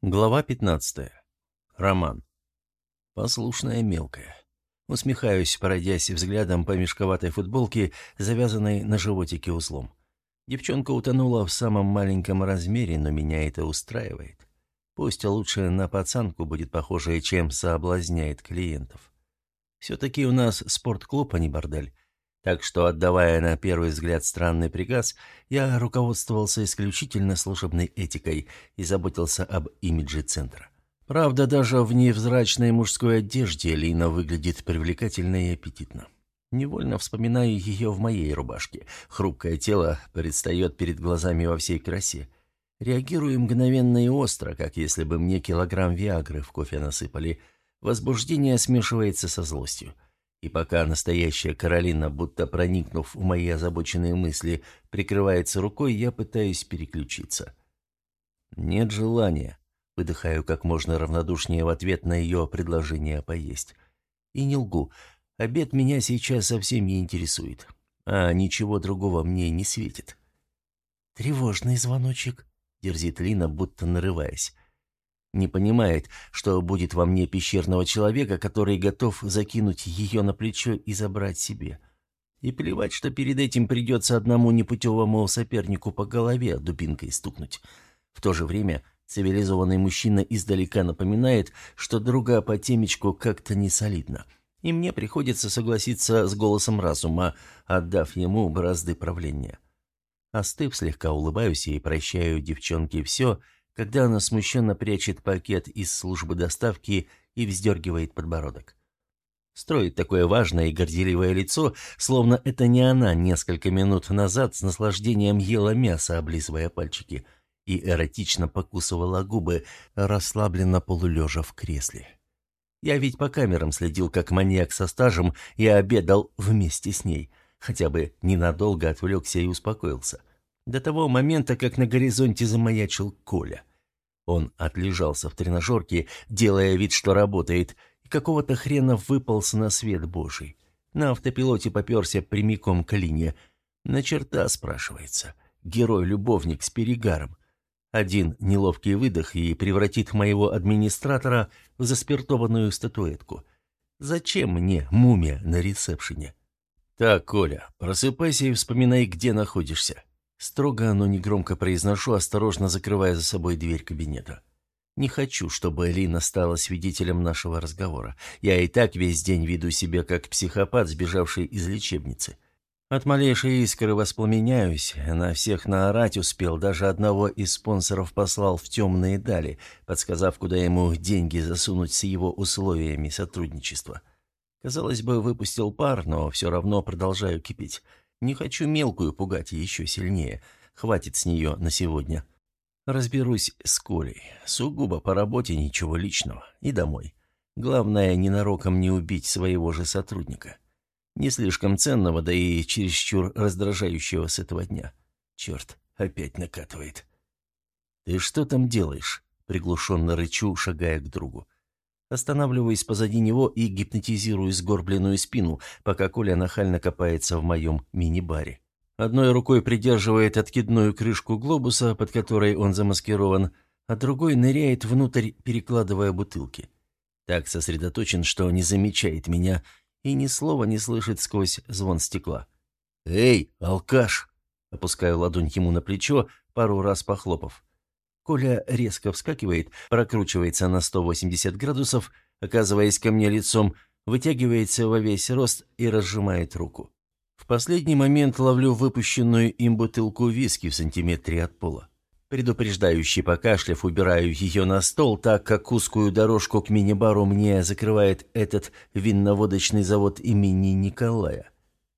Глава 15. Роман. Послушная мелкая. Усмехаюсь, пройдясь взглядом по мешковатой футболке, завязанной на животике узлом. Девчонка утонула в самом маленьком размере, но меня это устраивает. Пусть лучше на пацанку будет похожая, чем соблазняет клиентов. Все-таки у нас спортклуб, а не бордель. Так что, отдавая на первый взгляд странный приказ, я руководствовался исключительно служебной этикой и заботился об имидже центра. Правда, даже в невзрачной мужской одежде Лина выглядит привлекательно и аппетитно. Невольно вспоминаю ее в моей рубашке. Хрупкое тело предстает перед глазами во всей красе. Реагирую мгновенно и остро, как если бы мне килограмм Виагры в кофе насыпали. Возбуждение смешивается со злостью. И пока настоящая Каролина, будто проникнув в мои озабоченные мысли, прикрывается рукой, я пытаюсь переключиться. «Нет желания», — выдыхаю как можно равнодушнее в ответ на ее предложение поесть. И не лгу, обед меня сейчас совсем не интересует, а ничего другого мне не светит. «Тревожный звоночек», — дерзит Лина, будто нарываясь. Не понимает, что будет во мне пещерного человека, который готов закинуть ее на плечо и забрать себе. И плевать, что перед этим придется одному непутевому сопернику по голове дубинкой стукнуть. В то же время цивилизованный мужчина издалека напоминает, что друга по темечку как-то не солидно. И мне приходится согласиться с голосом разума, отдав ему бразды правления. Остыв, слегка улыбаюсь и прощаю девчонке все — когда она смущенно прячет пакет из службы доставки и вздергивает подбородок. Строит такое важное и горделивое лицо, словно это не она несколько минут назад с наслаждением ела мясо, облизывая пальчики, и эротично покусывала губы, расслабленно полулежа в кресле. Я ведь по камерам следил как маньяк со стажем и обедал вместе с ней, хотя бы ненадолго отвлекся и успокоился. До того момента, как на горизонте замаячил Коля. Он отлежался в тренажерке, делая вид, что работает, и какого-то хрена выполз на свет божий. На автопилоте поперся прямиком к линии. На черта, спрашивается. Герой-любовник с перегаром. Один неловкий выдох и превратит моего администратора в заспиртованную статуэтку. Зачем мне мумия на ресепшене? Так, Коля, просыпайся и вспоминай, где находишься. Строго, но негромко произношу, осторожно закрывая за собой дверь кабинета. Не хочу, чтобы Элина стала свидетелем нашего разговора. Я и так весь день веду себя как психопат, сбежавший из лечебницы. От малейшей искры воспламеняюсь, на всех наорать успел, даже одного из спонсоров послал в темные дали, подсказав, куда ему деньги засунуть с его условиями сотрудничества. Казалось бы, выпустил пар, но все равно продолжаю кипеть. Не хочу мелкую пугать еще сильнее. Хватит с нее на сегодня. Разберусь с Колей. Сугубо по работе, ничего личного. И домой. Главное, ненароком не убить своего же сотрудника. Не слишком ценного, да и чересчур раздражающего с этого дня. Черт, опять накатывает. «Ты что там делаешь?» — приглушенно рычу, шагая к другу. Останавливаюсь позади него и гипнотизирую сгорбленную спину, пока Коля нахально копается в моем мини-баре. Одной рукой придерживает откидную крышку глобуса, под которой он замаскирован, а другой ныряет внутрь, перекладывая бутылки. Так сосредоточен, что не замечает меня и ни слова не слышит сквозь звон стекла. «Эй, алкаш!» Опускаю ладонь ему на плечо, пару раз похлопав. Коля резко вскакивает, прокручивается на 180 градусов, оказываясь ко мне лицом, вытягивается во весь рост и разжимает руку. В последний момент ловлю выпущенную им бутылку виски в сантиметре от пола. Предупреждающий покашляв, убираю ее на стол, так как узкую дорожку к мини-бару мне закрывает этот винноводочный завод имени Николая.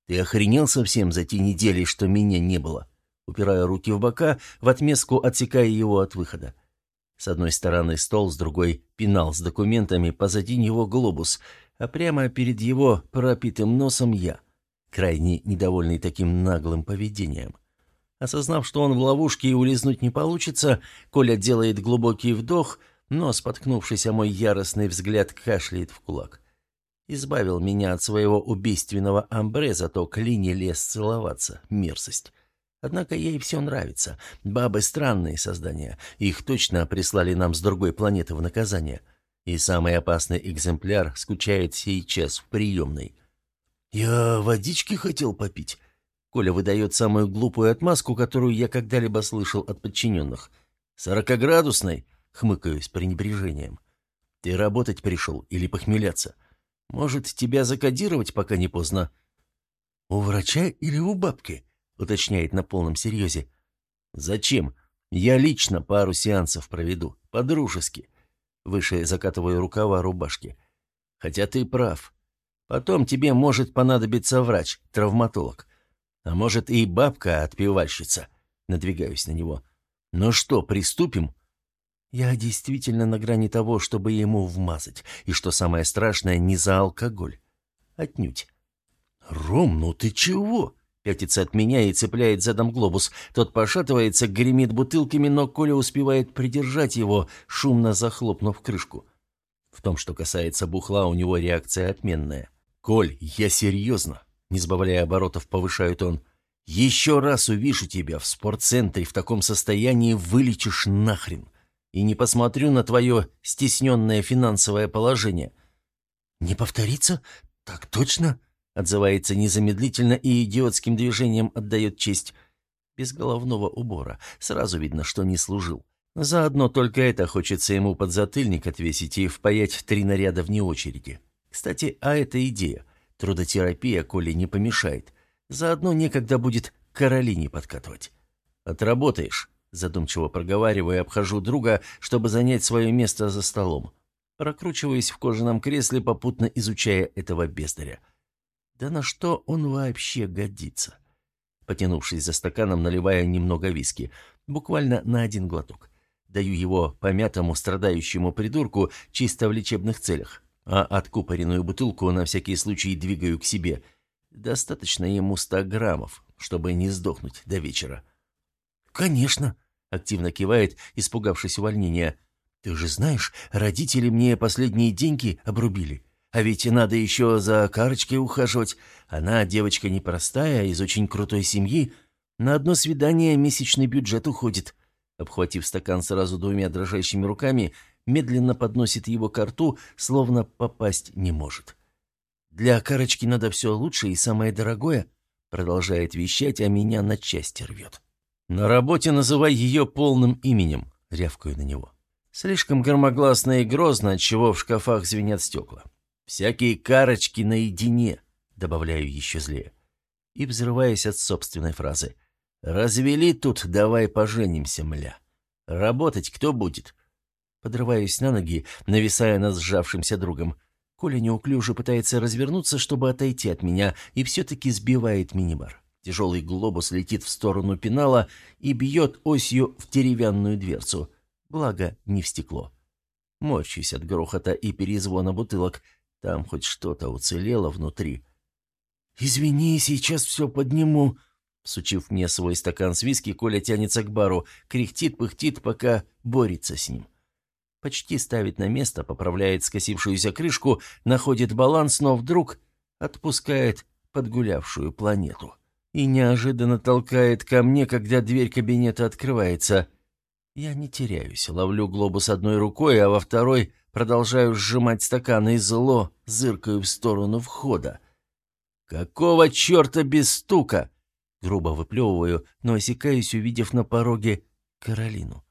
Ты охренел совсем за те недели, что меня не было? Упирая руки в бока, в отместку отсекая его от выхода. С одной стороны стол, с другой — пенал с документами, позади него глобус, а прямо перед его пропитым носом я, крайне недовольный таким наглым поведением. Осознав, что он в ловушке и улизнуть не получится, Коля делает глубокий вдох, но, споткнувшись о мой яростный взгляд, кашляет в кулак. Избавил меня от своего убийственного амбре, зато к Лине лез целоваться. Мерзость. Однако ей все нравится. Бабы странные создания. Их точно прислали нам с другой планеты в наказание. И самый опасный экземпляр скучает сейчас в приемной. «Я водички хотел попить». Коля выдает самую глупую отмазку, которую я когда-либо слышал от подчиненных. «Сорокоградусной?» — хмыкаю с пренебрежением. «Ты работать пришел или похмеляться? Может, тебя закодировать, пока не поздно?» «У врача или у бабки?» — уточняет на полном серьезе. «Зачем? Я лично пару сеансов проведу, по-дружески». Выше закатываю рукава рубашки. «Хотя ты прав. Потом тебе может понадобиться врач, травматолог. А может и бабка-отпевальщица». Надвигаюсь на него. «Ну что, приступим?» Я действительно на грани того, чтобы ему вмазать. И что самое страшное, не за алкоголь. Отнюдь. «Ром, ну ты чего?» Пятится от меня и цепляет задом глобус. Тот пошатывается, гремит бутылками, но Коля успевает придержать его, шумно захлопнув крышку. В том, что касается бухла, у него реакция отменная. «Коль, я серьезно!» Не сбавляя оборотов, повышает он. «Еще раз увижу тебя в спортцентре в таком состоянии, вылечишь нахрен!» и не посмотрю на твое стесненное финансовое положение». «Не повторится? Так точно?» — отзывается незамедлительно и идиотским движением отдает честь. Без головного убора. Сразу видно, что не служил. Заодно только это хочется ему подзатыльник отвесить и впаять три наряда вне очереди. Кстати, а эта идея. Трудотерапия Коле не помешает. Заодно некогда будет Каролине подкатывать. «Отработаешь», Задумчиво проговариваю и обхожу друга, чтобы занять свое место за столом. Прокручиваясь в кожаном кресле, попутно изучая этого бездаря. Да на что он вообще годится? Потянувшись за стаканом, наливая немного виски. Буквально на один глоток. Даю его помятому, страдающему придурку чисто в лечебных целях. А откупоренную бутылку на всякий случай двигаю к себе. Достаточно ему ста граммов, чтобы не сдохнуть до вечера. «Конечно», — активно кивает, испугавшись увольнения. «Ты же знаешь, родители мне последние деньги обрубили. А ведь надо еще за Карочкой ухаживать. Она девочка непростая, из очень крутой семьи. На одно свидание месячный бюджет уходит». Обхватив стакан сразу двумя дрожащими руками, медленно подносит его к рту, словно попасть не может. «Для Карочки надо все лучшее и самое дорогое», — продолжает вещать, а меня на части рвет. «На работе называй ее полным именем», — рявкаю на него. Слишком громогласно и грозно, отчего в шкафах звенят стекла. «Всякие карочки наедине», — добавляю еще злее. И взрываясь от собственной фразы. «Развели тут, давай поженимся, мля. Работать кто будет?» Подрываюсь на ноги, нависая над сжавшимся другом. Коля неуклюже пытается развернуться, чтобы отойти от меня, и все-таки сбивает мини-бар. Тяжелый глобус летит в сторону пенала и бьет осью в деревянную дверцу. Благо, не в стекло. Морщусь от грохота и перезвона бутылок. Там хоть что-то уцелело внутри. «Извини, сейчас все подниму». Сучив мне свой стакан с виски, Коля тянется к бару, кряхтит, пыхтит, пока борется с ним. Почти ставит на место, поправляет скосившуюся крышку, находит баланс, но вдруг отпускает подгулявшую планету и неожиданно толкает ко мне, когда дверь кабинета открывается. Я не теряюсь, ловлю глобус одной рукой, а во второй продолжаю сжимать стакан и зло зыркаю в сторону входа. «Какого черта без стука?» Грубо выплевываю, но осекаюсь, увидев на пороге Каролину.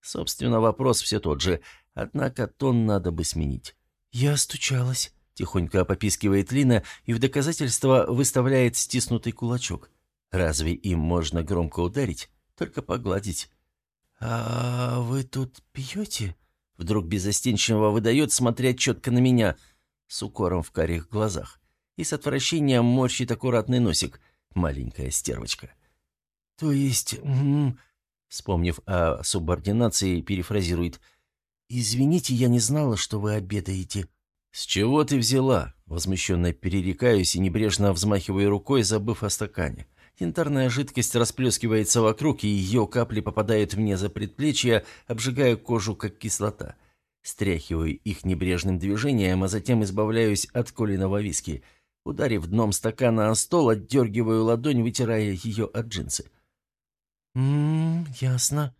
Собственно, вопрос все тот же, однако тон надо бы сменить. «Я стучалась», Тихонько попискивает Лина и в доказательство выставляет стиснутый кулачок. Разве им можно громко ударить? Только погладить. «А вы тут пьете?» Вдруг безостенчиво выдает, смотря четко на меня, с укором в карих глазах. И с отвращением морщит аккуратный носик. Маленькая стервочка. «То есть...» Вспомнив о субординации, перефразирует. «Извините, я не знала, что вы обедаете». «С чего ты взяла?» Возмущенно перерекаюсь и небрежно взмахиваю рукой, забыв о стакане. Янтарная жидкость расплескивается вокруг, и ее капли попадают мне за предплечье, обжигая кожу, как кислота. Стряхиваю их небрежным движением, а затем избавляюсь от колиного виски. Ударив дном стакана о стол, отдергиваю ладонь, вытирая ее от джинсы. «Ммм, ясно».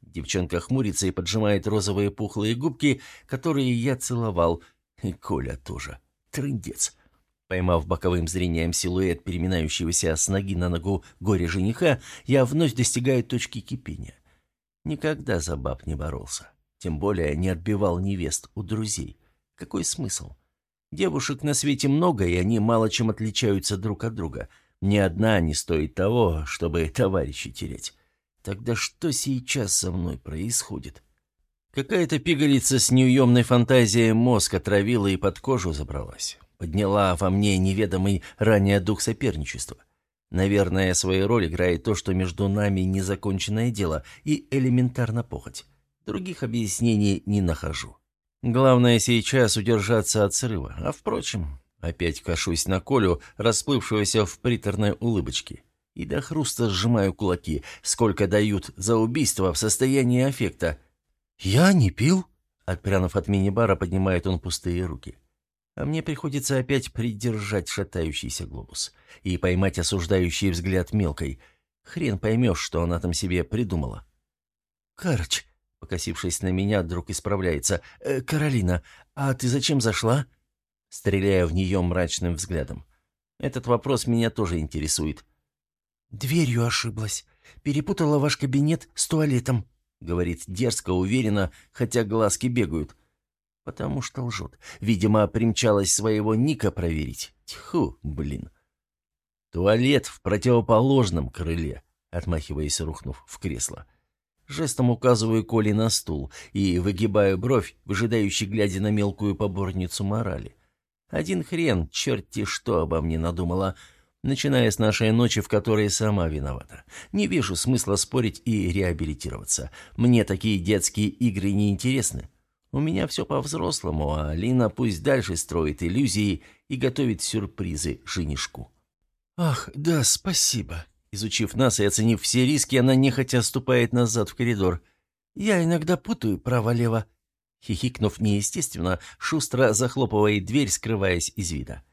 Девчонка хмурится и поджимает розовые пухлые губки, которые я целовал. И Коля тоже. Трындец. Поймав боковым зрением силуэт переминающегося с ноги на ногу горе-жениха, я вновь достигаю точки кипения. Никогда за баб не боролся. Тем более не отбивал невест у друзей. Какой смысл? Девушек на свете много, и они мало чем отличаются друг от друга. Ни одна не стоит того, чтобы товарищи терять. Тогда что сейчас со мной происходит? Какая-то пигалица с неуемной фантазией мозг отравила и под кожу забралась. Подняла во мне неведомый ранее дух соперничества. Наверное, свою роль играет то, что между нами незаконченное дело и элементарно похоть. Других объяснений не нахожу. Главное сейчас удержаться от срыва. А впрочем, опять кашусь на Колю, расплывшегося в приторной улыбочке. И до хруста сжимаю кулаки. Сколько дают за убийство в состоянии аффекта. «Я не пил?» Отпрянув от мини-бара, поднимает он пустые руки. А мне приходится опять придержать шатающийся глобус и поймать осуждающий взгляд мелкой. Хрен поймешь, что она там себе придумала. «Карыч, Покосившись на меня, друг исправляется. «Э, «Каролина, а ты зачем зашла?» Стреляя в нее мрачным взглядом. Этот вопрос меня тоже интересует. «Дверью ошиблась. Перепутала ваш кабинет с туалетом», — говорит дерзко, уверенно, хотя глазки бегают. Потому что лжет. Видимо, примчалась своего Ника проверить. Тьфу, блин. «Туалет в противоположном крыле», — отмахиваясь, рухнув в кресло. Жестом указываю Коле на стул и выгибаю бровь, выжидающий глядя на мелкую поборницу морали. Один хрен, черти что обо мне надумала, начиная с нашей ночи, в которой сама виновата. Не вижу смысла спорить и реабилитироваться. Мне такие детские игры не интересны. У меня все по-взрослому, а Лина пусть дальше строит иллюзии и готовит сюрпризы женишку. «Ах, да, спасибо», Изучив нас и оценив все риски, она нехотя ступает назад в коридор. «Я иногда путаю право-лево». Хихикнув неестественно, шустро захлопывает дверь, скрываясь из вида.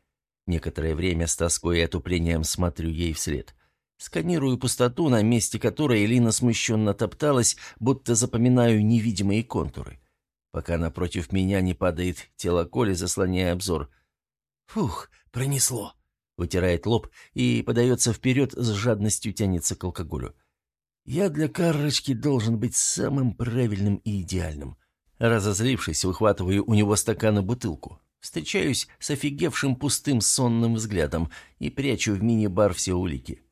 Некоторое время с тоской и отуплением смотрю ей вслед. Сканирую пустоту, на месте которой Элина смущенно топталась, будто запоминаю невидимые контуры. Пока напротив меня не падает тело Коли, заслоняя обзор. «Фух, пронесло!» Вытирает лоб и подается вперед, с жадностью тянется к алкоголю. «Я для Карочки должен быть самым правильным и идеальным». Разозлившись, выхватываю у него стакан и бутылку. Встречаюсь с офигевшим пустым сонным взглядом и прячу в мини-бар все улики.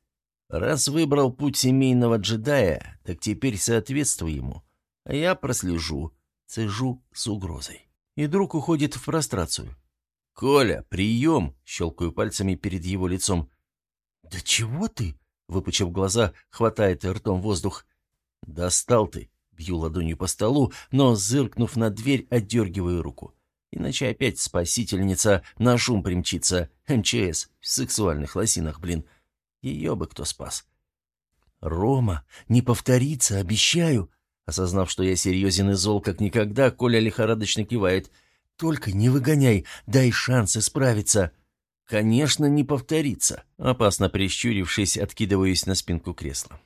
Раз выбрал путь семейного джедая, так теперь соответствуй ему. А я прослежу, цежу с угрозой. И друг уходит в прострацию. «Коля, прием!» — щелкаю пальцами перед его лицом. «Да чего ты?» — выпучив глаза, хватает ртом воздух. «Достал ты!» — бью ладонью по столу, но, зыркнув на дверь, отдергиваю руку. Иначе опять спасительница на шум примчится. МЧС в сексуальных лосинах, блин. Ее бы кто спас. «Рома, не повторится, обещаю!» Осознав, что я серьезен и зол, как никогда, Коля лихорадочно кивает — только не выгоняй, дай шанс исправиться». «Конечно, не повторится», — опасно прищурившись, откидываюсь на спинку кресла.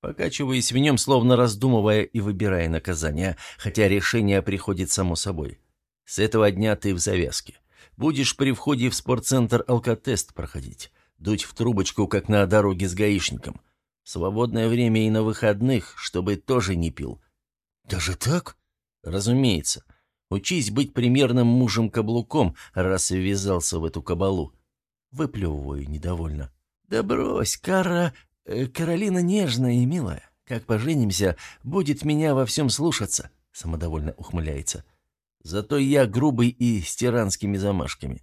Покачиваясь в нем, словно раздумывая и выбирая наказание, хотя решение приходит само собой. «С этого дня ты в завязке. Будешь при входе в спортцентр алкотест проходить, дуть в трубочку, как на дороге с гаишником. Свободное время и на выходных, чтобы тоже не пил». «Даже так?» «Разумеется. Учись быть примерным мужем-каблуком, раз ввязался в эту кабалу. Выплевываю недовольно. Да брось, Кара... Э, Каролина нежная и милая. Как поженимся, будет меня во всем слушаться, самодовольно ухмыляется. Зато я грубый и с тиранскими замашками.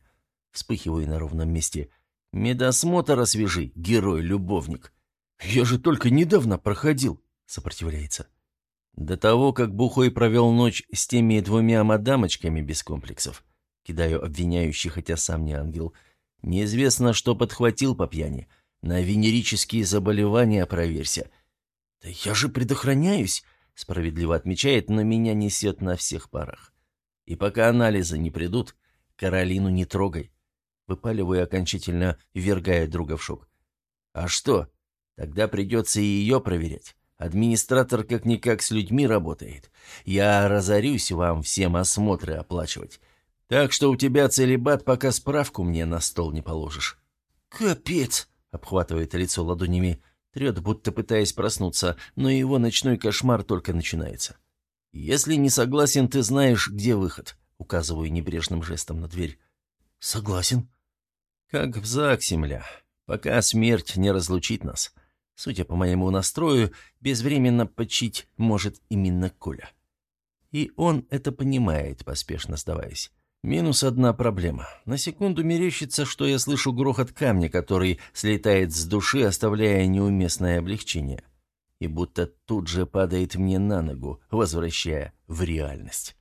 Вспыхиваю на ровном месте. Медосмотр освежи, герой-любовник. Я же только недавно проходил, сопротивляется. До того, как Бухой провел ночь с теми двумя мадамочками без комплексов, кидаю обвиняющий, хотя сам не ангел, неизвестно, что подхватил по пьяни. На венерические заболевания проверься. «Да я же предохраняюсь», — справедливо отмечает, но меня несет на всех парах. И пока анализы не придут, Каролину не трогай. Выпаливаю окончательно, ввергая друга в шок. А что? Тогда придется и ее проверять. Администратор как-никак с людьми работает. Я разорюсь вам всем осмотры оплачивать. Так что у тебя целебат, пока справку мне на стол не положишь». «Капец!» — обхватывает лицо ладонями, трет, будто пытаясь проснуться, но его ночной кошмар только начинается. «Если не согласен, ты знаешь, где выход», — указываю небрежным жестом на дверь. «Согласен». «Как в ЗАГСе, мля. Пока смерть не разлучит нас. Судя по моему настрою, безвременно почить может именно Коля. И он это понимает, поспешно сдаваясь. Минус одна проблема. На секунду мерещится, что я слышу грохот камня, который слетает с души, оставляя неуместное облегчение. И будто тут же падает мне на ногу, возвращая в реальность.